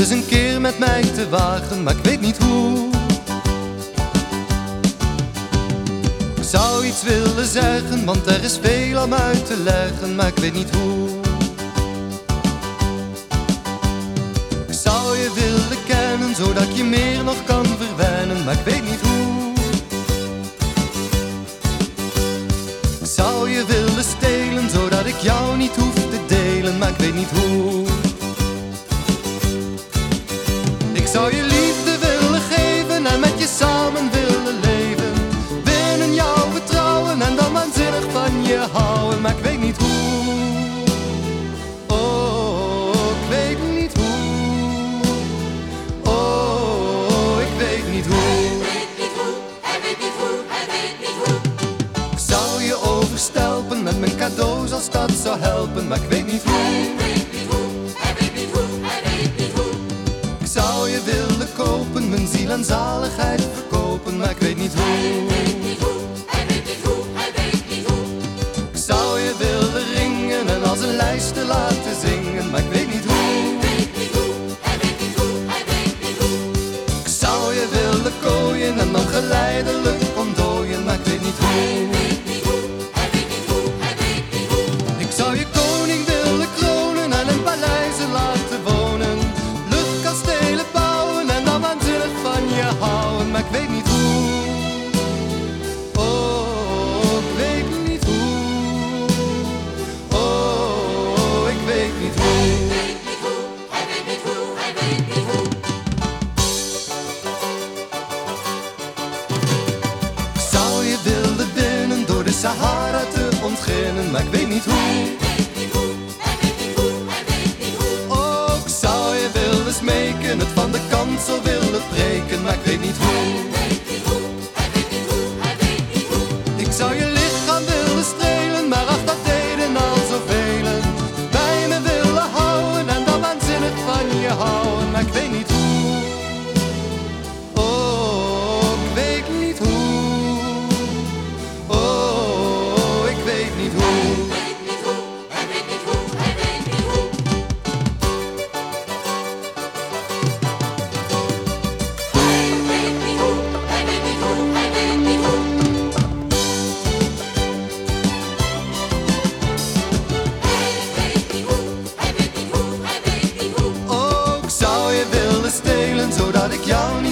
eens een keer met mij te wagen, maar ik weet niet hoe. Ik zou iets willen zeggen, want er is veel om uit te leggen, maar ik weet niet hoe. Ik zou je willen kennen, zodat ik je meer nog kan verwennen, maar ik weet niet hoe. Ik zou je willen stelen, zodat ik jou niet hoef te delen, maar ik weet niet hoe. Je houden, maar ik weet niet hoe. Oh, ik weet niet hoe. Oh, ik weet niet hoe. weet niet hoe, hij weet niet hoe, hij weet niet hoe. Ik zou je overstelpen met mijn cadeaus als dat zou helpen, maar ik weet niet hoe. Hij weet niet hoe, hij weet niet hoe, hij weet niet hoe. Ik zou je willen kopen, mijn ziel en zaligheid verkopen, maar ik weet niet hoe. He's ontginnen, maar ik weet niet hoe. Hij weet niet hoe, hij weet niet hoe, hij weet niet hoe. Ook zou je willen smeken, het van de kansel willen breken, maar ik weet niet hoe. Hij weet niet zodat ik jou niet